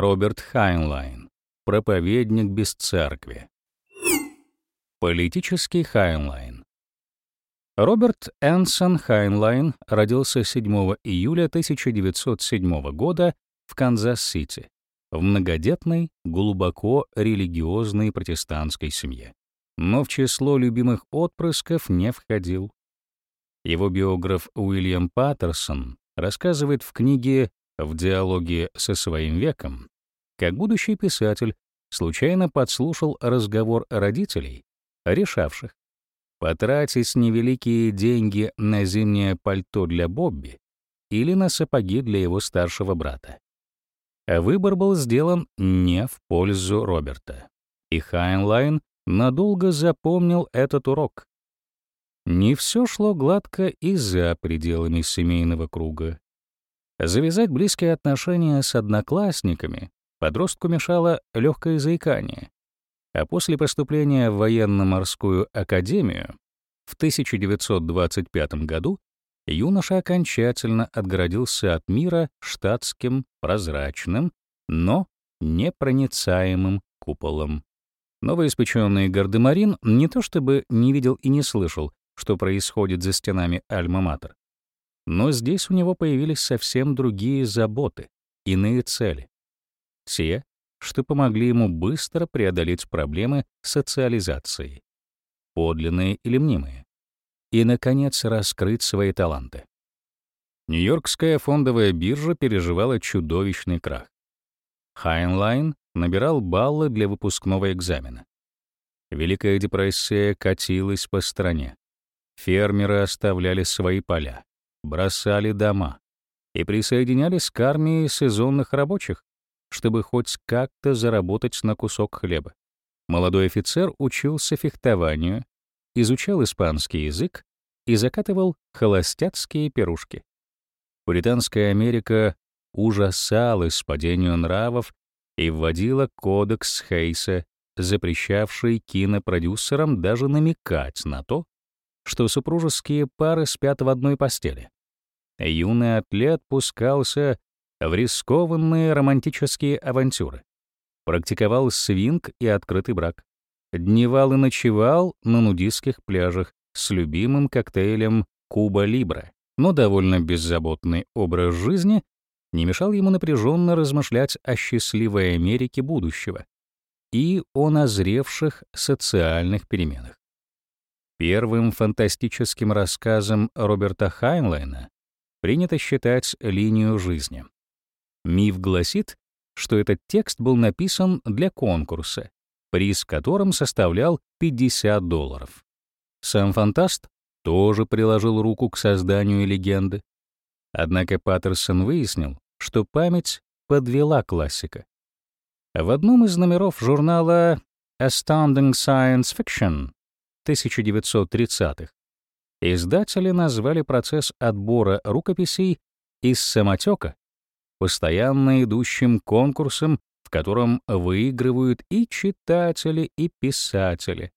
Роберт Хайнлайн. Проповедник без церкви. Политический Хайнлайн. Роберт Энсон Хайнлайн родился 7 июля 1907 года в Канзас-Сити в многодетной, глубоко религиозной протестантской семье. Но в число любимых отпрысков не входил. Его биограф Уильям Паттерсон рассказывает в книге «В диалоге со своим веком», как будущий писатель случайно подслушал разговор родителей, решавших, потратить невеликие деньги на зимнее пальто для Бобби или на сапоги для его старшего брата. Выбор был сделан не в пользу Роберта, и Хайнлайн надолго запомнил этот урок. Не все шло гладко и за пределами семейного круга. Завязать близкие отношения с одноклассниками подростку мешало легкое заикание, а после поступления в военно-морскую академию в 1925 году юноша окончательно отгородился от мира штатским, прозрачным, но непроницаемым куполом. Новоиспеченный гардемарин не то чтобы не видел и не слышал, что происходит за стенами Альма-Матер, но здесь у него появились совсем другие заботы, иные цели. Те, что помогли ему быстро преодолеть проблемы социализации, подлинные или мнимые, и, наконец, раскрыть свои таланты. Нью-Йоркская фондовая биржа переживала чудовищный крах. Хайнлайн набирал баллы для выпускного экзамена. Великая депрессия катилась по стране. Фермеры оставляли свои поля, бросали дома и присоединялись к армии сезонных рабочих, чтобы хоть как-то заработать на кусок хлеба. Молодой офицер учился фехтованию, изучал испанский язык и закатывал холостяцкие пирушки. Британская Америка ужасалась падению нравов и вводила кодекс Хейса, запрещавший кинопродюсерам даже намекать на то, что супружеские пары спят в одной постели. Юный атлет пускался в рискованные романтические авантюры. Практиковал свинг и открытый брак. Дневал и ночевал на нудистских пляжах с любимым коктейлем Куба Либра, но довольно беззаботный образ жизни не мешал ему напряженно размышлять о счастливой Америке будущего и о назревших социальных переменах. Первым фантастическим рассказом Роберта Хайнлайна принято считать линию жизни. Миф гласит, что этот текст был написан для конкурса, приз которым составлял 50 долларов. Сам фантаст тоже приложил руку к созданию легенды. Однако Паттерсон выяснил, что память подвела классика. В одном из номеров журнала Astounding Science Fiction 1930-х издатели назвали процесс отбора рукописей из самотека постоянно идущим конкурсом, в котором выигрывают и читатели, и писатели.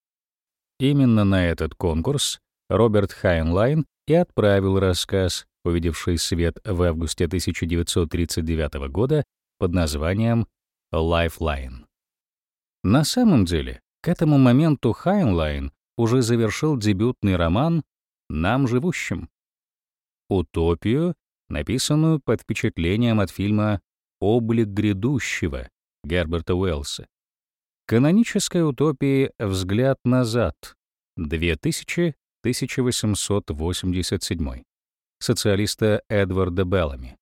Именно на этот конкурс Роберт Хайнлайн и отправил рассказ, увидевший свет в августе 1939 года под названием «Lifeline». На самом деле, к этому моменту Хайнлайн уже завершил дебютный роман «Нам живущим». Утопию написанную под впечатлением от фильма «Облик грядущего» Герберта Уэллса. Канонической утопии «Взгляд назад» 2000-1887 социалиста Эдварда Беллами.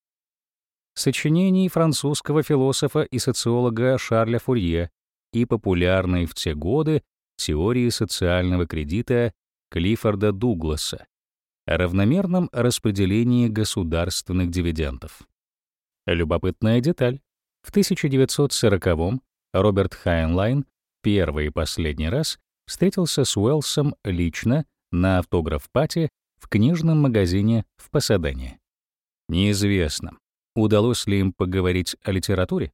Сочинений французского философа и социолога Шарля Фурье и популярной в те годы теории социального кредита Клиффорда Дугласа о равномерном распределении государственных дивидендов. Любопытная деталь. В 1940-м Роберт Хайнлайн первый и последний раз встретился с Уэллсом лично на автограф-пати в книжном магазине в Пасадене. Неизвестно, удалось ли им поговорить о литературе,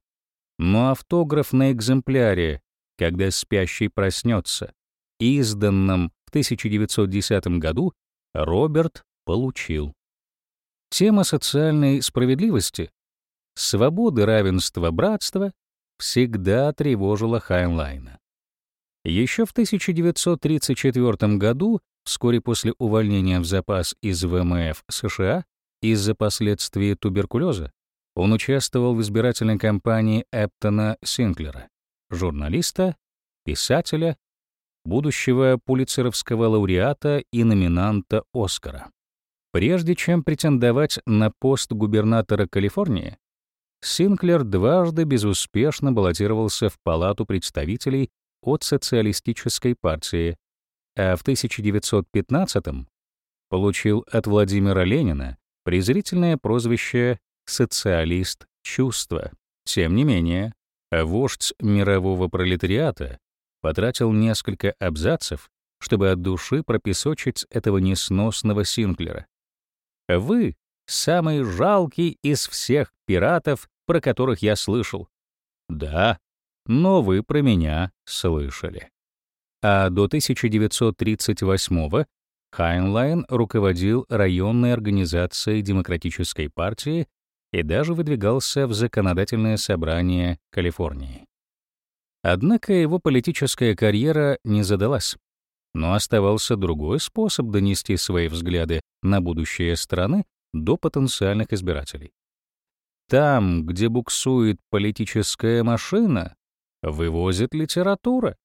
но автограф на экземпляре «Когда спящий проснется», изданном 1910 году, Роберт получил. Тема социальной справедливости свободы, равенства, братства всегда тревожила Хайнлайна. Еще в 1934 году, вскоре после увольнения в запас из ВМФ США из-за последствий туберкулеза, он участвовал в избирательной кампании Эптона Синклера, журналиста, писателя, будущего пулицеровского лауреата и номинанта Оскара. Прежде чем претендовать на пост губернатора Калифорнии, Синклер дважды безуспешно баллотировался в Палату представителей от Социалистической партии, а в 1915 получил от Владимира Ленина презрительное прозвище «социалист чувства». Тем не менее, вождь мирового пролетариата потратил несколько абзацев, чтобы от души пропесочить этого несносного Синклера. Вы — самый жалкий из всех пиратов, про которых я слышал. Да, но вы про меня слышали. А до 1938-го Хайнлайн руководил районной организацией Демократической партии и даже выдвигался в законодательное собрание Калифорнии. Однако его политическая карьера не задалась. Но оставался другой способ донести свои взгляды на будущее страны до потенциальных избирателей. Там, где буксует политическая машина, вывозит литература.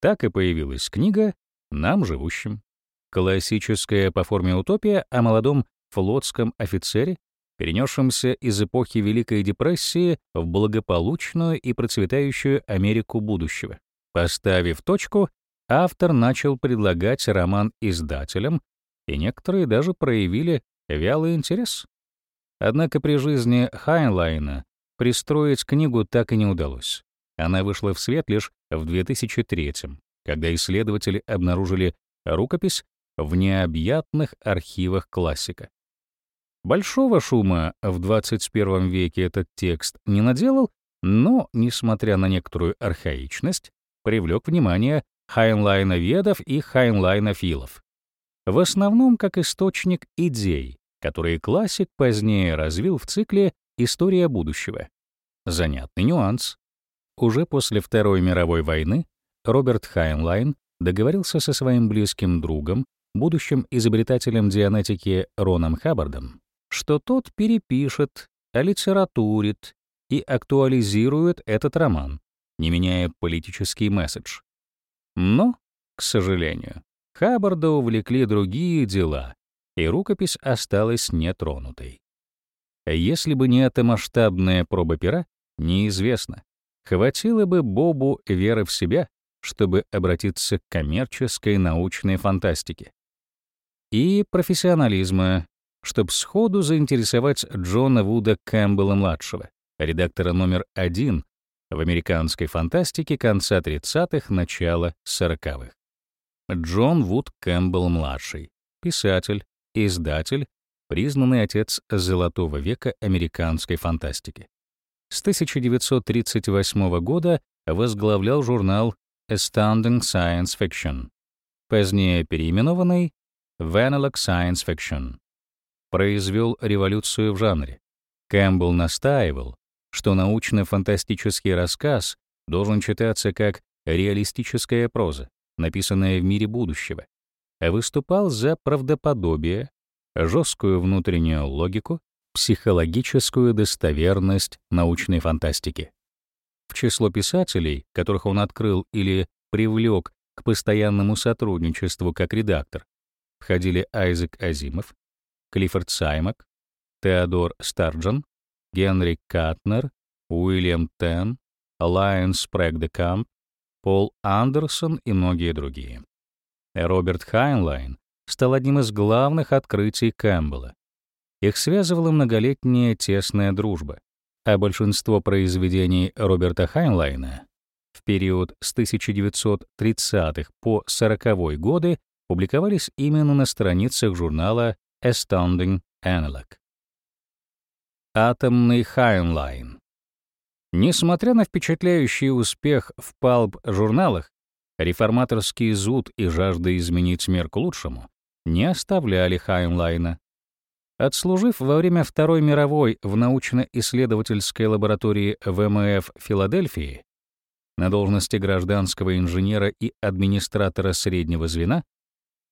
Так и появилась книга «Нам живущим». Классическая по форме утопия о молодом флотском офицере, перенесшемся из эпохи Великой депрессии в благополучную и процветающую Америку будущего. Поставив точку, автор начал предлагать роман издателям, и некоторые даже проявили вялый интерес. Однако при жизни Хайнлайна пристроить книгу так и не удалось. Она вышла в свет лишь в 2003 когда исследователи обнаружили рукопись в необъятных архивах классика. Большого шума в 21 веке этот текст не наделал, но, несмотря на некоторую архаичность, привлек внимание хайнлайноведов и хайнлайнофилов. В основном как источник идей, которые классик позднее развил в цикле «История будущего». Занятный нюанс. Уже после Второй мировой войны Роберт Хайнлайн договорился со своим близким другом, будущим изобретателем дианетики Роном Хаббардом, что тот перепишет, олитературит и актуализирует этот роман, не меняя политический месседж. Но, к сожалению, Хаббарда увлекли другие дела, и рукопись осталась нетронутой. Если бы не эта масштабная проба пера, неизвестно, хватило бы Бобу веры в себя, чтобы обратиться к коммерческой научной фантастике. И профессионализма, чтобы сходу заинтересовать Джона Вуда Кэмпбелла-младшего, редактора номер один в американской фантастике конца 30-х, начала 40-х. Джон Вуд Кэмпбелл-младший, писатель, издатель, признанный отец золотого века американской фантастики. С 1938 года возглавлял журнал Astounding Science Fiction, позднее переименованный в Analog Science Fiction. Произвел революцию в жанре. Кэмпбелл настаивал, что научно-фантастический рассказ должен читаться как реалистическая проза, написанная в мире будущего, а выступал за правдоподобие, жесткую внутреннюю логику, психологическую достоверность научной фантастики. В число писателей, которых он открыл или привлек к постоянному сотрудничеству как редактор, входили Айзек Азимов, Клиффорд Саймак, Теодор Старджон, Генри Катнер, Уильям Тенн, Лайон Спрэг-де-Камп, Пол Андерсон и многие другие. Роберт Хайнлайн стал одним из главных открытий Кэмпбелла. Их связывала многолетняя тесная дружба а большинство произведений Роберта Хайнлайна в период с 1930-х по 40-е годы публиковались именно на страницах журнала Astounding Analog. Атомный Хайнлайн. Несмотря на впечатляющий успех в палп-журналах, реформаторский зуд и жажда изменить мир к лучшему не оставляли Хайнлайна. Отслужив во время Второй мировой в научно-исследовательской лаборатории ВМФ Филадельфии на должности гражданского инженера и администратора среднего звена,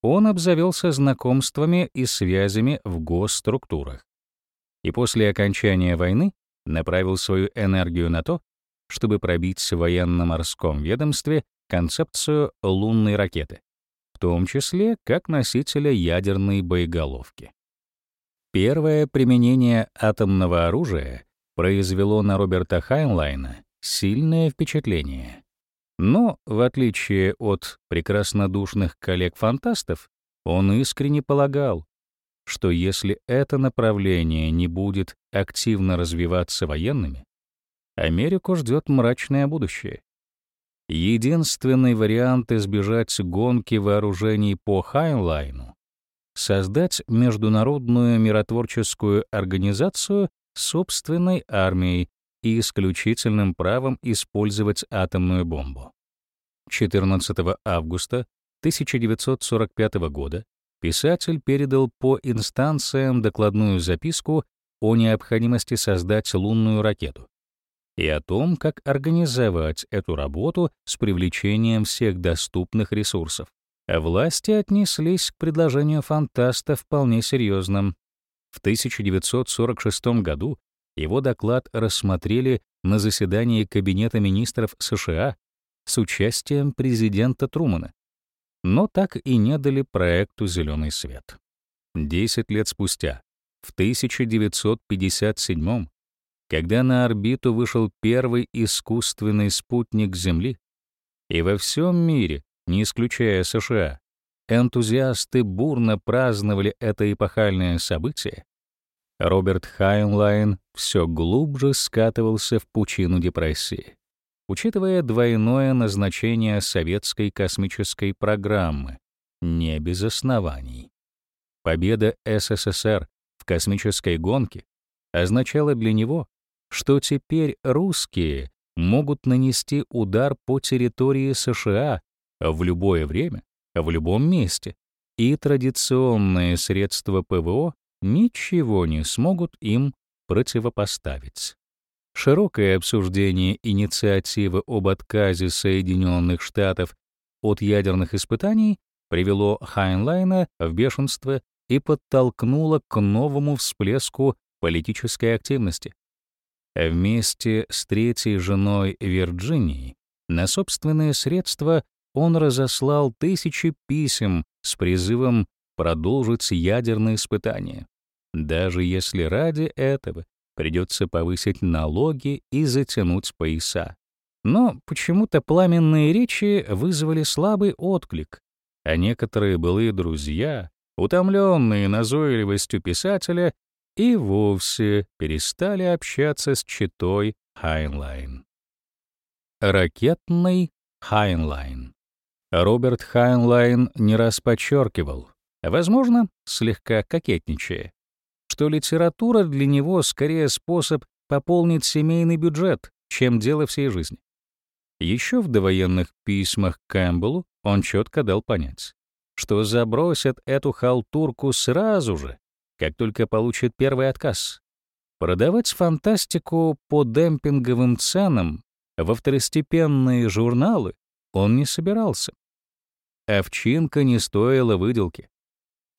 он обзавелся знакомствами и связями в госструктурах. И после окончания войны направил свою энергию на то, чтобы пробить в военно-морском ведомстве концепцию лунной ракеты, в том числе как носителя ядерной боеголовки. Первое применение атомного оружия произвело на Роберта Хайнлайна сильное впечатление. Но, в отличие от прекраснодушных коллег-фантастов, он искренне полагал, что если это направление не будет активно развиваться военными, Америку ждет мрачное будущее. Единственный вариант избежать гонки вооружений по Хайнлайну — создать международную миротворческую организацию собственной армией и исключительным правом использовать атомную бомбу. 14 августа 1945 года писатель передал по инстанциям докладную записку о необходимости создать лунную ракету и о том, как организовать эту работу с привлечением всех доступных ресурсов. Власти отнеслись к предложению фантаста вполне серьезно. В 1946 году его доклад рассмотрели на заседании Кабинета министров США с участием президента Трумана но так и не дали проекту зеленый свет. Десять лет спустя, в 1957 когда на орбиту вышел первый искусственный спутник Земли, и во всем мире, не исключая США, энтузиасты бурно праздновали это эпохальное событие, Роберт Хайнлайн все глубже скатывался в пучину депрессии учитывая двойное назначение советской космической программы, не без оснований. Победа СССР в космической гонке означала для него, что теперь русские могут нанести удар по территории США в любое время, в любом месте, и традиционные средства ПВО ничего не смогут им противопоставить. Широкое обсуждение инициативы об отказе Соединенных Штатов от ядерных испытаний привело Хайнлайна в бешенство и подтолкнуло к новому всплеску политической активности. Вместе с третьей женой Вирджинии на собственные средства он разослал тысячи писем с призывом продолжить ядерные испытания, даже если ради этого придется повысить налоги и затянуть пояса. Но почему-то пламенные речи вызвали слабый отклик, а некоторые былые друзья, утомленные назойливостью писателя, и вовсе перестали общаться с четой Хайнлайн. Ракетный Хайнлайн. Роберт Хайнлайн не раз подчеркивал, возможно, слегка кокетничая, что литература для него скорее способ пополнить семейный бюджет, чем дело всей жизни. Еще в довоенных письмах Кэмпбеллу он четко дал понять, что забросит эту халтурку сразу же, как только получит первый отказ. Продавать фантастику по демпинговым ценам во второстепенные журналы он не собирался. Овчинка не стоила выделки.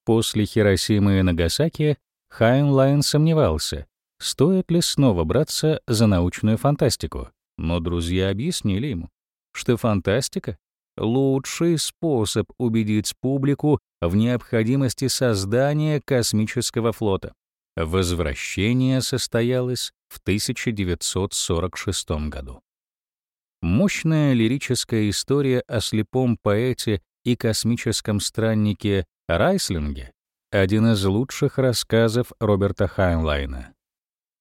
После Хиросимы и Нагасаки Хайнлайн сомневался, стоит ли снова браться за научную фантастику, но друзья объяснили ему, что фантастика — лучший способ убедить публику в необходимости создания космического флота. Возвращение состоялось в 1946 году. Мощная лирическая история о слепом поэте и космическом страннике Райслинге один из лучших рассказов Роберта Хайнлайна.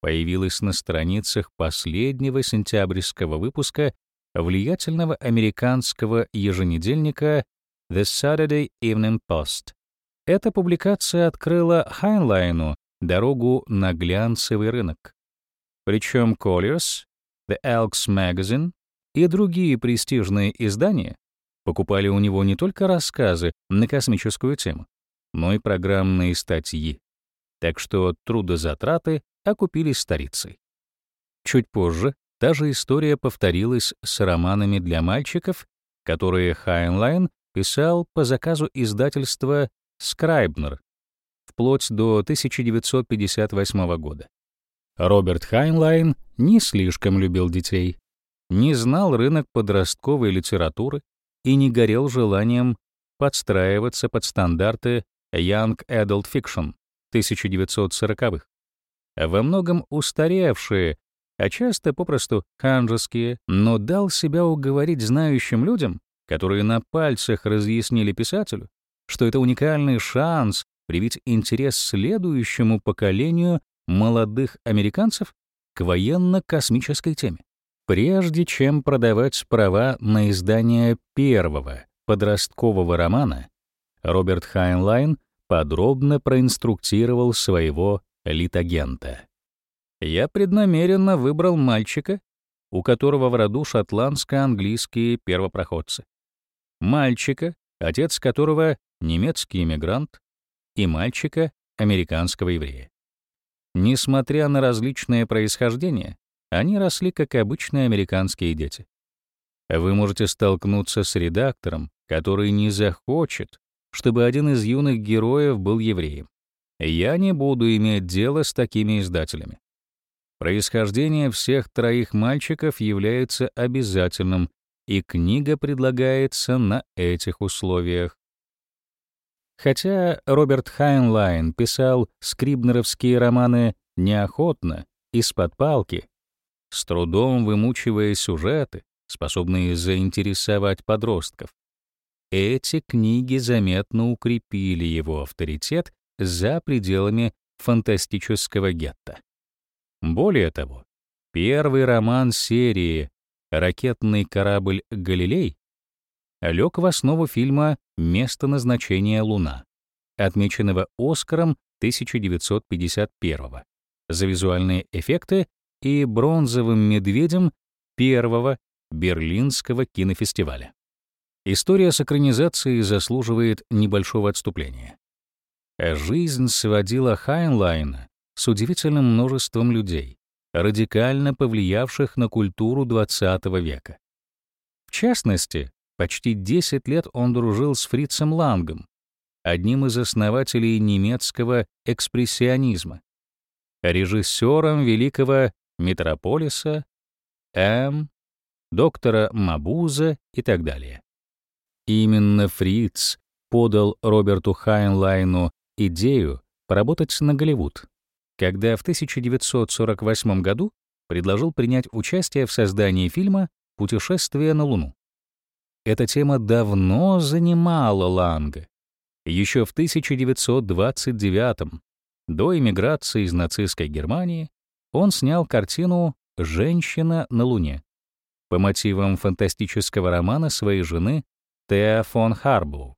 Появилась на страницах последнего сентябрьского выпуска влиятельного американского еженедельника The Saturday Evening Post. Эта публикация открыла Хайнлайну дорогу на глянцевый рынок. Причем Colliers, The Elks Magazine и другие престижные издания покупали у него не только рассказы на космическую тему, но и программные статьи. так что трудозатраты окупились старицей. Чуть позже та же история повторилась с романами для мальчиков, которые Хайнлайн писал по заказу издательства Scribner вплоть до 1958 года. Роберт Хайнлайн не слишком любил детей, не знал рынок подростковой литературы и не горел желанием подстраиваться под стандарты Young Adult Fiction 1940-х, во многом устаревшие, а часто попросту ханжеские, но дал себя уговорить знающим людям, которые на пальцах разъяснили писателю, что это уникальный шанс привить интерес следующему поколению молодых американцев к военно-космической теме. Прежде чем продавать права на издание первого подросткового романа, Роберт Хайнлайн подробно проинструктировал своего литагента. Я преднамеренно выбрал мальчика, у которого в роду шотландско-английские первопроходцы. Мальчика, отец которого немецкий иммигрант, и мальчика, американского еврея. Несмотря на различное происхождение, они росли как обычные американские дети. Вы можете столкнуться с редактором, который не захочет, чтобы один из юных героев был евреем. Я не буду иметь дело с такими издателями. Происхождение всех троих мальчиков является обязательным, и книга предлагается на этих условиях. Хотя Роберт Хайнлайн писал скрибнеровские романы неохотно, из-под палки, с трудом вымучивая сюжеты, способные заинтересовать подростков, эти книги заметно укрепили его авторитет за пределами фантастического гетто. Более того, первый роман серии «Ракетный корабль «Галилей» лег в основу фильма «Место назначения Луна», отмеченного Оскаром 1951 за визуальные эффекты и бронзовым медведем первого Берлинского кинофестиваля. История с экранизацией заслуживает небольшого отступления. Жизнь сводила Хайнлайна с удивительным множеством людей, радикально повлиявших на культуру XX века. В частности, почти 10 лет он дружил с Фрицем Лангом, одним из основателей немецкого экспрессионизма, режиссером великого «Метрополиса», «М», доктора Мабуза и так далее. Именно Фриц подал Роберту Хайнлайну идею поработать на Голливуд, когда в 1948 году предложил принять участие в создании фильма «Путешествие на Луну». Эта тема давно занимала Ланга. Еще в 1929 до эмиграции из нацистской Германии, он снял картину «Женщина на Луне» по мотивам фантастического романа своей жены Теа фон Харбу.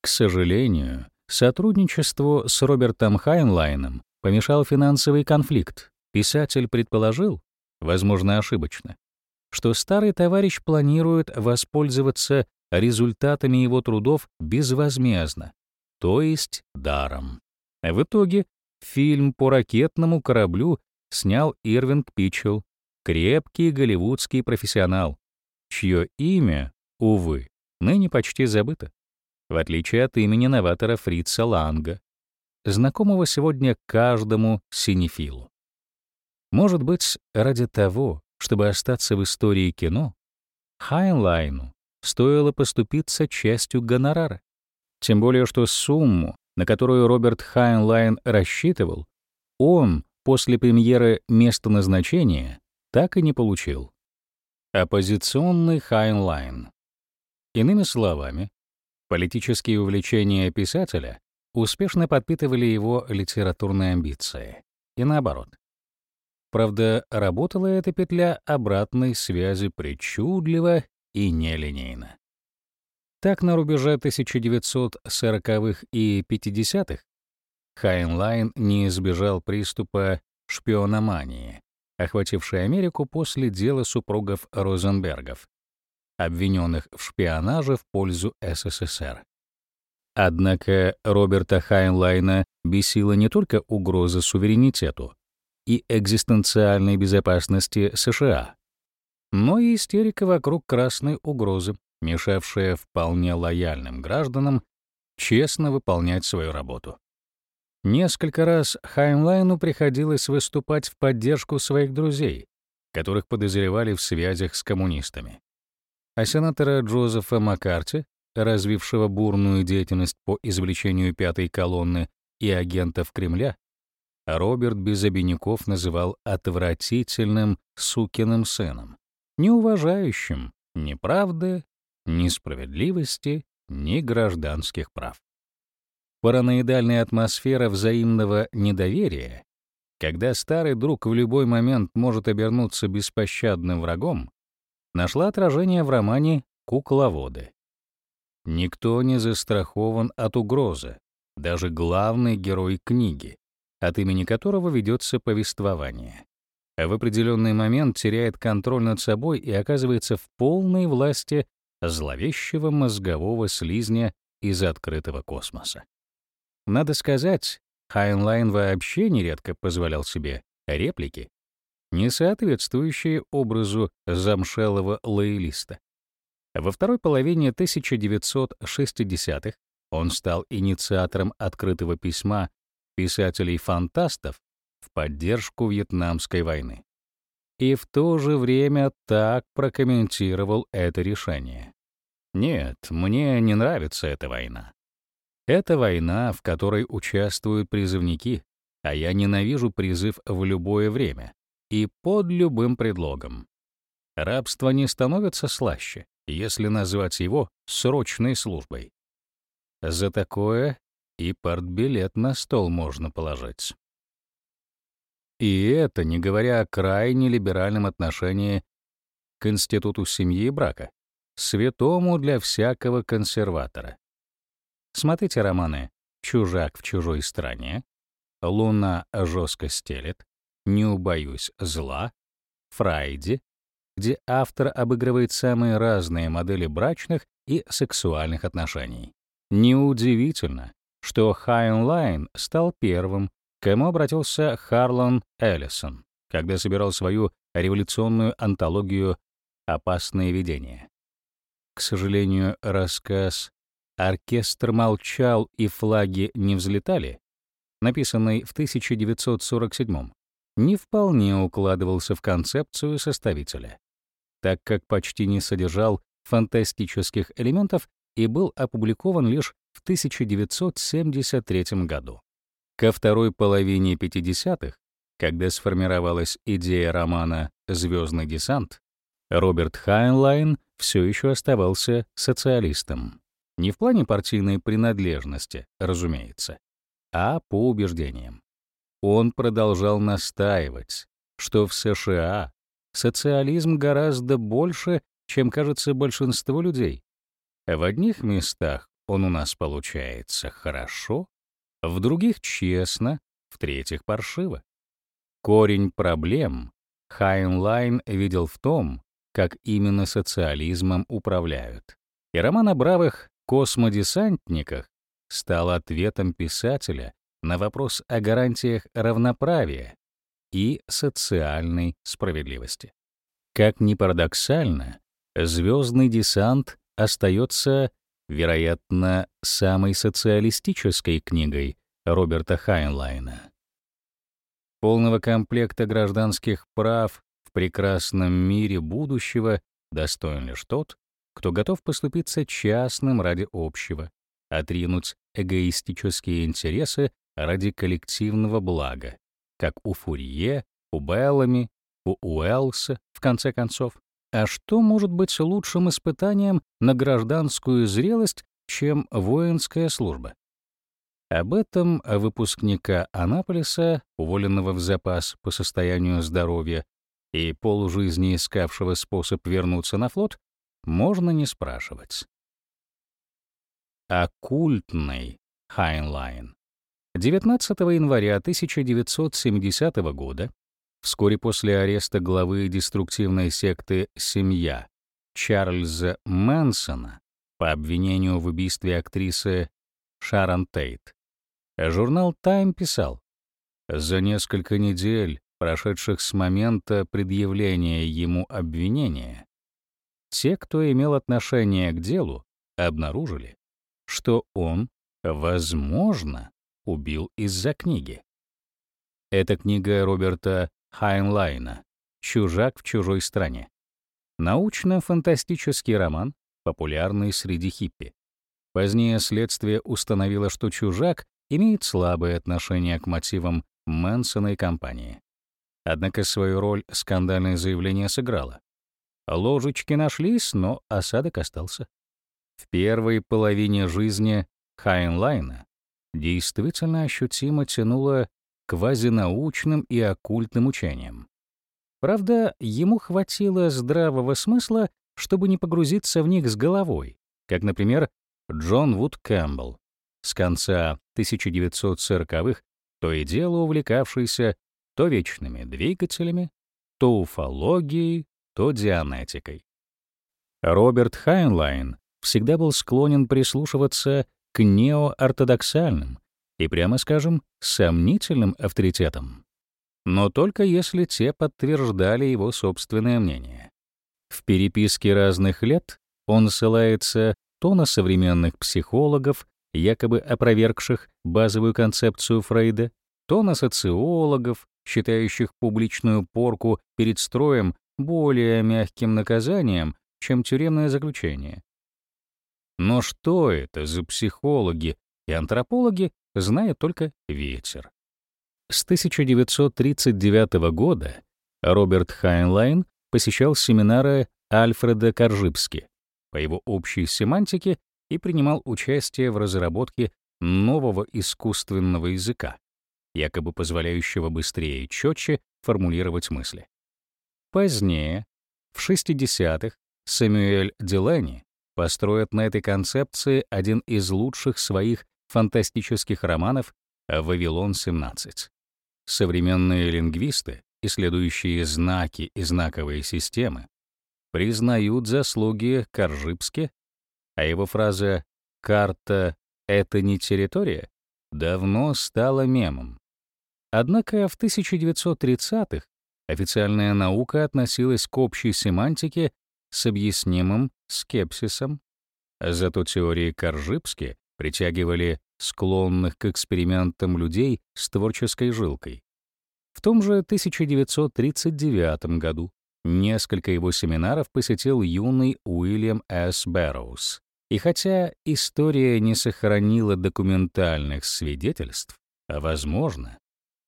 К сожалению, сотрудничеству с Робертом Хайнлайном помешал финансовый конфликт. Писатель предположил, возможно, ошибочно, что старый товарищ планирует воспользоваться результатами его трудов безвозмездно, то есть даром. В итоге фильм по ракетному кораблю снял Ирвинг Питчелл, крепкий голливудский профессионал, чье имя, увы, ныне почти забыто, в отличие от имени новатора Фрица Ланга, знакомого сегодня каждому синефилу. Может быть, ради того, чтобы остаться в истории кино, Хайнлайну стоило поступиться частью гонорара. Тем более, что сумму, на которую Роберт Хайнлайн рассчитывал, он после премьеры «Место назначения» так и не получил. Оппозиционный Хайнлайн. Иными словами, политические увлечения писателя успешно подпитывали его литературные амбиции. И наоборот. Правда, работала эта петля обратной связи причудливо и нелинейно. Так, на рубеже 1940-х и 50-х Хайнлайн не избежал приступа шпиономании, охватившей Америку после дела супругов Розенбергов, обвиненных в шпионаже в пользу СССР. Однако Роберта Хайнлайна бесила не только угроза суверенитету и экзистенциальной безопасности США, но и истерика вокруг красной угрозы, мешавшая вполне лояльным гражданам честно выполнять свою работу. Несколько раз Хайнлайну приходилось выступать в поддержку своих друзей, которых подозревали в связях с коммунистами. А сенатора Джозефа Маккарти, развившего бурную деятельность по извлечению пятой колонны и агентов Кремля, Роберт без обиняков называл отвратительным сукиным сыном, не уважающим ни правды, ни справедливости, ни гражданских прав. Параноидальная атмосфера взаимного недоверия, когда старый друг в любой момент может обернуться беспощадным врагом, нашла отражение в романе «Кукловоды». Никто не застрахован от угрозы, даже главный герой книги, от имени которого ведется повествование. В определенный момент теряет контроль над собой и оказывается в полной власти зловещего мозгового слизня из открытого космоса. Надо сказать, Хайнлайн вообще нередко позволял себе реплики, не соответствующие образу замшелого лоялиста. Во второй половине 1960-х он стал инициатором открытого письма писателей-фантастов в поддержку Вьетнамской войны. И в то же время так прокомментировал это решение. Нет, мне не нравится эта война. Это война, в которой участвуют призывники, а я ненавижу призыв в любое время и под любым предлогом. Рабство не становится слаще, если назвать его срочной службой. За такое и партбилет на стол можно положить. И это не говоря о крайне либеральном отношении к институту семьи и брака, святому для всякого консерватора. Смотрите романы «Чужак в чужой стране», «Луна жестко стелет», «Не убоюсь зла», «Фрайди», где автор обыгрывает самые разные модели брачных и сексуальных отношений. Неудивительно, что Хайнлайн стал первым, к кому обратился Харлан Эллисон, когда собирал свою революционную антологию «Опасные видения». К сожалению, рассказ «Оркестр молчал и флаги не взлетали», написанный в 1947 не вполне укладывался в концепцию составителя, так как почти не содержал фантастических элементов и был опубликован лишь в 1973 году. Ко второй половине 50-х, когда сформировалась идея романа «Звездный десант», Роберт Хайнлайн все еще оставался социалистом. Не в плане партийной принадлежности, разумеется, а по убеждениям. Он продолжал настаивать, что в США социализма гораздо больше, чем кажется большинству людей, в одних местах он у нас получается хорошо, в других — честно, в третьих — паршиво. Корень проблем Хайнлайн видел в том, как именно социализмом управляют. И роман о бравых космодесантниках стал ответом писателя на вопрос о гарантиях равноправия и социальной справедливости. Как ни парадоксально, звездный десант остается, вероятно, самой социалистической книгой Роберта Хайнлайна. Полного комплекта гражданских прав в прекрасном мире будущего достоин лишь тот, кто готов поступиться частным ради общего, отринуть эгоистические интересы ради коллективного блага, как у Фурье, у Беллами, у Уэллса, в конце концов. А что может быть лучшим испытанием на гражданскую зрелость, чем воинская служба? Об этом выпускника Анаполиса, уволенного в запас по состоянию здоровья и полужизни искавшего способ вернуться на флот, можно не спрашивать. Оккультный Хайнлайн. 19 января 1970 года Вскоре после ареста главы деструктивной секты «Семья» Чарльза Мэнсона по обвинению в убийстве актрисы Шарон Тейт. Журнал Time писал, «За несколько недель, прошедших с момента предъявления ему обвинения, те, кто имел отношение к делу, обнаружили, что он, возможно, убил из-за книги. Это книга Роберта Хайнлайна «Чужак в чужой стране». Научно-фантастический роман, популярный среди хиппи. Позднее следствие установило, что чужак имеет слабое отношение к мотивам Мэнсона и компании. Однако свою роль скандальное заявление сыграло. Ложечки нашлись, но осадок остался. В первой половине жизни Хайнлайна действительно ощутимо тянуло к квазинаучным и оккультным учениям. Правда, ему хватило здравого смысла, чтобы не погрузиться в них с головой, как, например, Джон Вуд Кэмпбелл, с конца 1940-х, то и дело увлекавшийся то вечными двигателями, то уфологией, то дианетикой. Роберт Хайнлайн всегда был склонен прислушиваться к неоортодоксальным и, прямо скажем, сомнительным авторитетам, но только если те подтверждали его собственное мнение. В переписке разных лет он ссылается то на современных психологов, якобы опровергших базовую концепцию Фрейда, то на социологов, считающих публичную порку перед строем более мягким наказанием, чем тюремное заключение. Но что это за психологи и антропологи, знает только ветер. С 1939 года Роберт Хайнлайн посещал семинары Альфреда Коржибски по его общей семантике и принимал участие в разработке нового искусственного языка, якобы позволяющего быстрее и четче формулировать мысли. Позднее, в 60-х, Сэмюэль Дилани построит на этой концепции один из лучших своих фантастических романов «Вавилон-17». Современные лингвисты, исследующие знаки и знаковые системы, признают заслуги Коржибски, а его фраза «карта — это не территория» давно стала мемом. Однако в 1930-х официальная наука относилась к общей семантике с объяснимым скепсисом, зато теории Коржибски притягивали склонных к экспериментам людей с творческой жилкой. В том же 1939 году несколько его семинаров посетил юный Уильям С. Бэрроуз. И хотя история не сохранила документальных свидетельств, а возможно,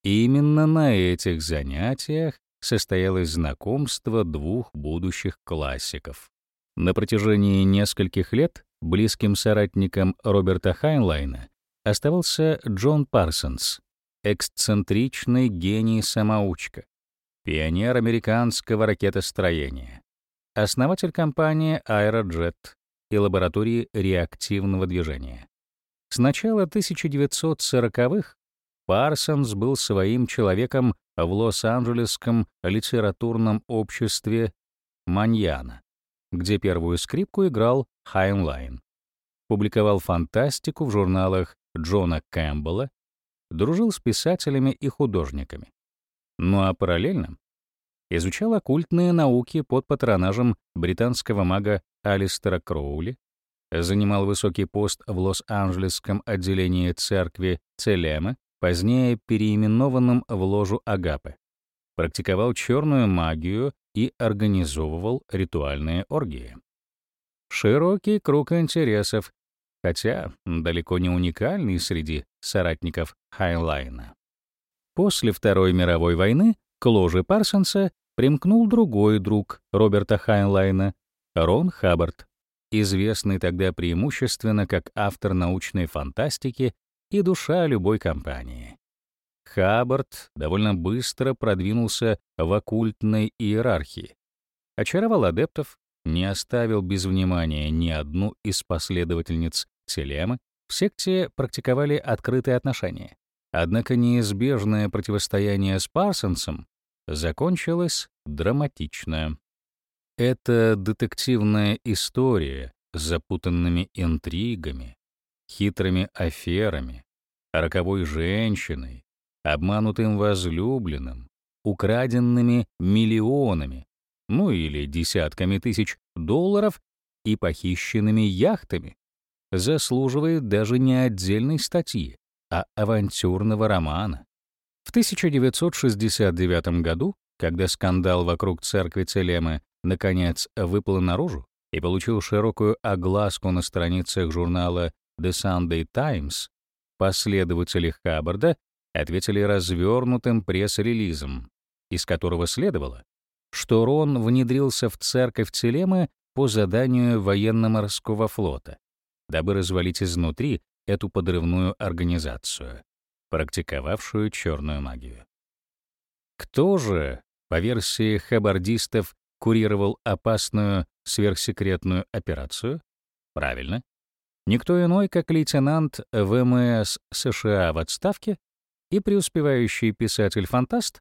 именно на этих занятиях состоялось знакомство двух будущих классиков. На протяжении нескольких лет близким соратником Роберта Хайнлайна оставался Джон Парсонс, эксцентричный гений-самоучка, пионер американского ракетостроения, основатель компании Aerojet и лаборатории реактивного движения. С начала 1940-х Парсонс был своим человеком в Лос-Анджелесском литературном обществе «Маньяна», где первую скрипку играл Хайнлайн. Публиковал фантастику в журналах Джона Кэмпбелла, дружил с писателями и художниками. Ну а параллельно изучал оккультные науки под патронажем британского мага Алистера Кроули, занимал высокий пост в Лос-Анджелесском отделении церкви Целема, позднее переименованном в ложу Агапы, практиковал черную магию и организовывал ритуальные оргии. Широкий круг интересов, хотя далеко не уникальный среди соратников Хайнлайна. После Второй мировой войны к ложе Парсонса примкнул другой друг Роберта Хайнлайна, Рон Хаббард, известный тогда преимущественно как автор научной фантастики и душа любой компании. Хаббард довольно быстро продвинулся в оккультной иерархии, очаровал адептов, не оставил без внимания ни одну из последовательниц Телемы, в секте практиковали открытые отношения. Однако неизбежное противостояние с Парсонсом закончилось драматично. Это детективная история с запутанными интригами, хитрыми аферами, роковой женщиной, обманутым возлюбленным, украденными миллионами, ну или десятками тысяч долларов и похищенными яхтами, заслуживает даже не отдельной статьи, а авантюрного романа. В 1969 году, когда скандал вокруг церкви Целемы наконец выплыл наружу и получил широкую огласку на страницах журнала The Sunday Times, последователи Хаббарда ответили развернутым пресс-релизом, из которого следовало, что Рон внедрился в церковь Целемы по заданию военно-морского флота, дабы развалить изнутри эту подрывную организацию, практиковавшую черную магию. Кто же, по версии хабардистов, курировал опасную сверхсекретную операцию? Правильно. Никто иной, как лейтенант ВМС США в отставке и преуспевающий писатель-фантаст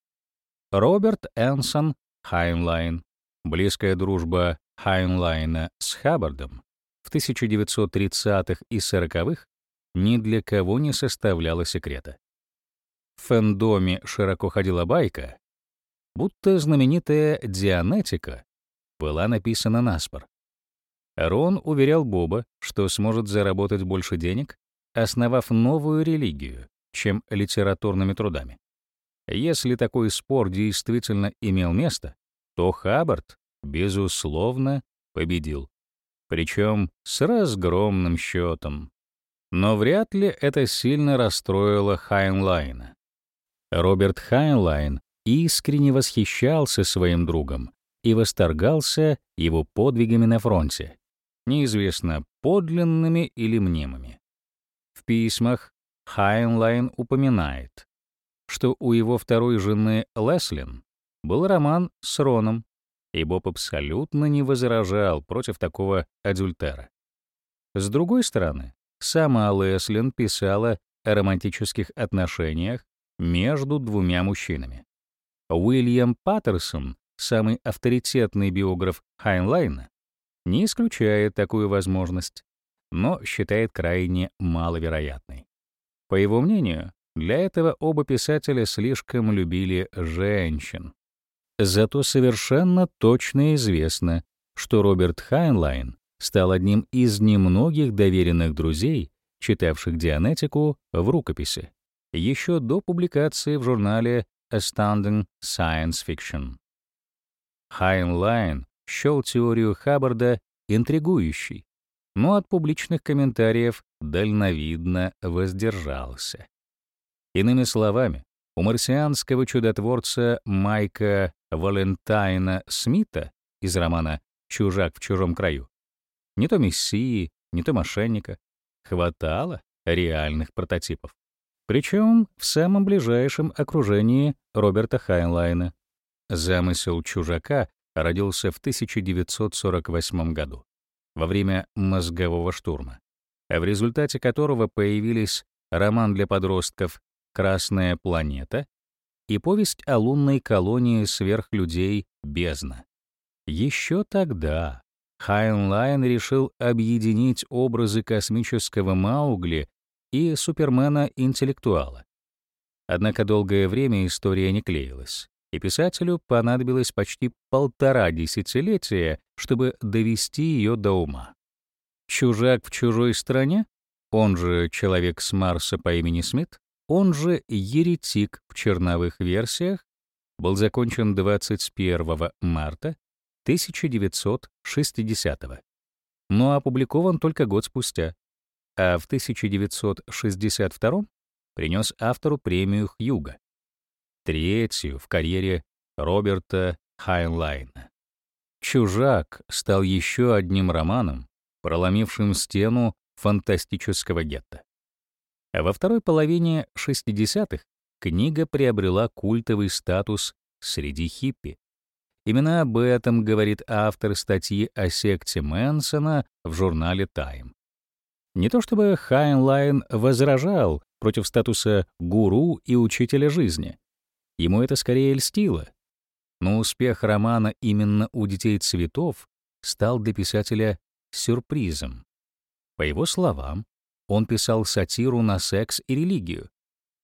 Роберт Энсон Хайнлайн. Близкая дружба Хайнлайна с Хаббардом в 1930-х и 40-х ни для кого не составляла секрета. В фэндоме широко ходила байка, будто знаменитая «Дианетика» была написана на спор. Рон уверял Боба, что сможет заработать больше денег, основав новую религию, чем литературными трудами. Если такой спор действительно имел место, то Хаббард, безусловно, победил. Причем с разгромным счетом. Но вряд ли это сильно расстроило Хайнлайна. Роберт Хайнлайн искренне восхищался своим другом и восторгался его подвигами на фронте, неизвестно, подлинными или мнимыми. В письмах Хайнлайн упоминает, что у его второй жены Леслин был роман с Роном, и Боб абсолютно не возражал против такого адюльтера. С другой стороны, сама Леслин писала о романтических отношениях между двумя мужчинами. Уильям Паттерсон, самый авторитетный биограф Хайнлайна, не исключает такую возможность, но считает крайне маловероятной. По его мнению, для этого оба писателя слишком любили женщин. Зато совершенно точно известно, что Роберт Хайнлайн стал одним из немногих доверенных друзей, читавших Дианетику в рукописи, еще до публикации в журнале Astounding Science Fiction. Хайнлайн счел теорию Хаббарда интригующей, но от публичных комментариев дальновидно воздержался. Иными словами, у марсианского чудотворца Майка Валентайна Смита из романа «Чужак в чужом краю» не то мессии, не то мошенника хватало реальных прототипов. Причем в самом ближайшем окружении Роберта Хайнлайна. Замысел «Чужака» родился в 1948 году во время мозгового штурма, в результате которого появились роман для подростков «Красная планета» и повесть о лунной колонии сверхлюдей «Бездна». Еще тогда Хайнлайн решил объединить образы космического Маугли и Супермена-интеллектуала. Однако долгое время история не клеилась и писателю понадобилось почти полтора десятилетия, чтобы довести ее до ума. «Чужак в чужой стране», он же «Человек с Марса» по имени Смит, он же «Еретик» в черновых версиях, был закончен 21 марта 1960 но опубликован только год спустя, а в 1962 принес автору премию Хьюга третью в карьере Роберта Хайнлайна. «Чужак» стал еще одним романом, проломившим стену фантастического гетто. А во второй половине 60-х книга приобрела культовый статус среди хиппи. Именно об этом говорит автор статьи о секте Мэнсона в журнале Time. Не то чтобы Хайнлайн возражал против статуса гуру и учителя жизни, Ему это скорее льстило. Но успех романа именно у детей цветов стал для писателя сюрпризом. По его словам, он писал сатиру на секс и религию.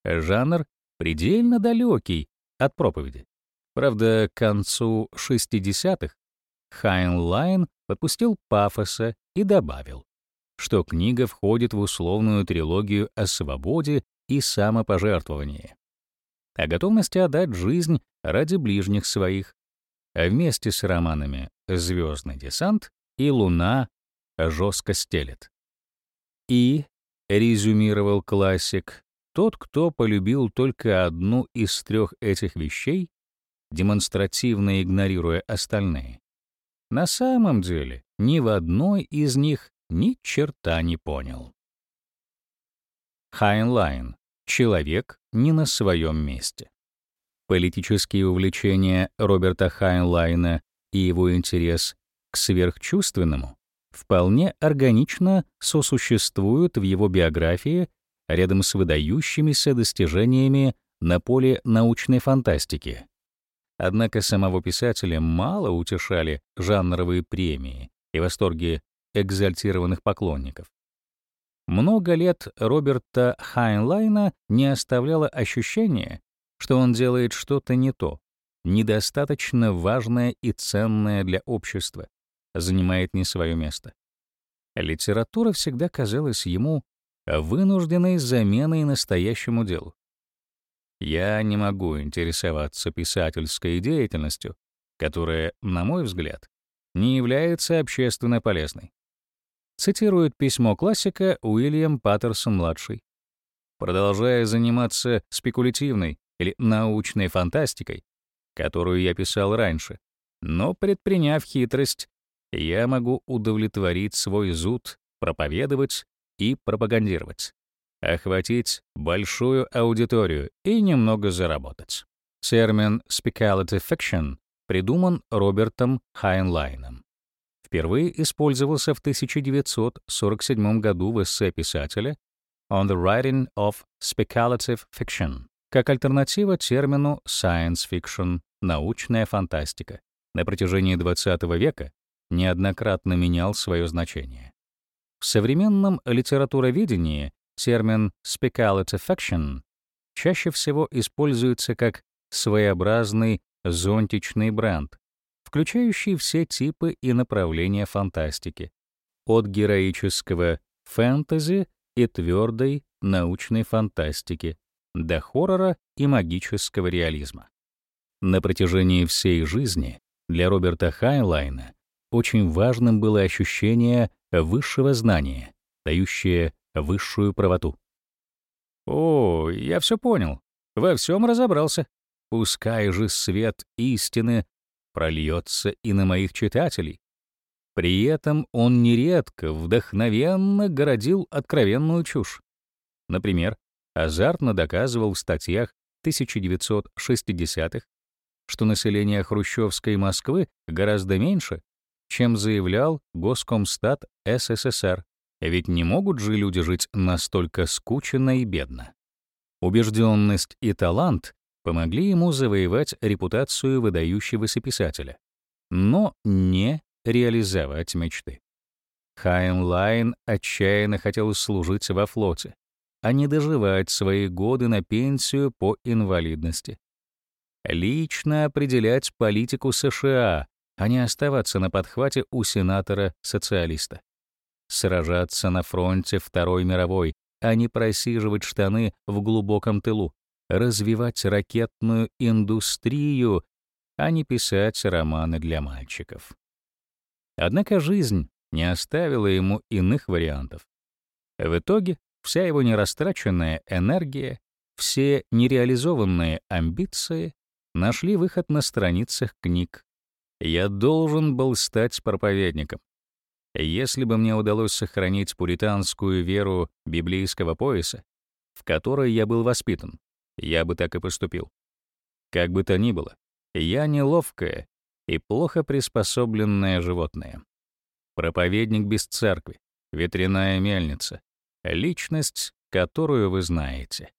Жанр предельно далекий от проповеди. Правда, к концу 60-х Хайнлайн подпустил пафоса и добавил, что книга входит в условную трилогию о свободе и самопожертвовании, о готовности отдать жизнь ради ближних своих, а вместе с романами «Звездный десант» и «Луна» жестко стелет. И, резюмировал классик, тот, кто полюбил только одну из трех этих вещей, демонстративно игнорируя остальные, на самом деле ни в одной из них ни черта не понял. Хайнлайн. Человек не на своем месте. Политические увлечения Роберта Хайнлайна и его интерес к сверхчувственному вполне органично сосуществуют в его биографии рядом с выдающимися достижениями на поле научной фантастики. Однако самого писателя мало утешали жанровые премии и восторги экзальтированных поклонников. Много лет Роберта Хайнлайна не оставляло ощущения, что он делает что-то не то, недостаточно важное и ценное для общества, занимает не свое место. Литература всегда казалась ему вынужденной заменой настоящему делу. Я не могу интересоваться писательской деятельностью, которая, на мой взгляд, не является общественно полезной. Цитирует письмо классика Уильям Паттерсон-младший. Продолжая заниматься спекулятивной или научной фантастикой, которую я писал раньше, но предприняв хитрость, я могу удовлетворить свой зуд, проповедовать и пропагандировать, охватить большую аудиторию и немного заработать. Термин «speculative fiction» придуман Робертом Хайнлайном. Впервые использовался в 1947 году в эссе писателя «On the Writing of Speculative Fiction» как альтернатива термину science fiction — научная фантастика. На протяжении XX века неоднократно менял свое значение. В современном литературоведении термин speculative fiction чаще всего используется как своеобразный зонтичный бренд, включающий все типы и направления фантастики, от героического фэнтези и твердой научной фантастики до хоррора и магического реализма. На протяжении всей жизни для Роберта Хайлайна очень важным было ощущение высшего знания, дающее высшую правоту. «О, я все понял. Во всем разобрался. Пускай же свет истины прольется и на моих читателей». При этом он нередко вдохновенно городил откровенную чушь. Например, азартно доказывал в статьях 1960-х, что население хрущевской Москвы гораздо меньше, чем заявлял Госкомстат СССР. Ведь не могут же люди жить настолько скучно и бедно. Убежденность и талант помогли ему завоевать репутацию выдающегося писателя, но не реализовать мечты. Хайнлайн отчаянно хотел служить во флоте, а не доживать свои годы на пенсию по инвалидности. Лично определять политику США, а не оставаться на подхвате у сенатора-социалиста. Сражаться на фронте Второй мировой, а не просиживать штаны в глубоком тылу. Развивать ракетную индустрию, а не писать романы для мальчиков. Однако жизнь не оставила ему иных вариантов. В итоге вся его нерастраченная энергия, все нереализованные амбиции нашли выход на страницах книг. Я должен был стать проповедником. Если бы мне удалось сохранить пуританскую веру библейского пояса, в которой я был воспитан, я бы так и поступил. Как бы то ни было, я неловкое и плохо приспособленное животное. Проповедник без церкви, ветряная мельница, личность, которую вы знаете.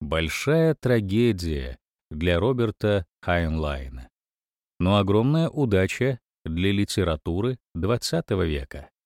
Большая трагедия для Роберта Хайнлайна, но огромная удача для литературы XX века.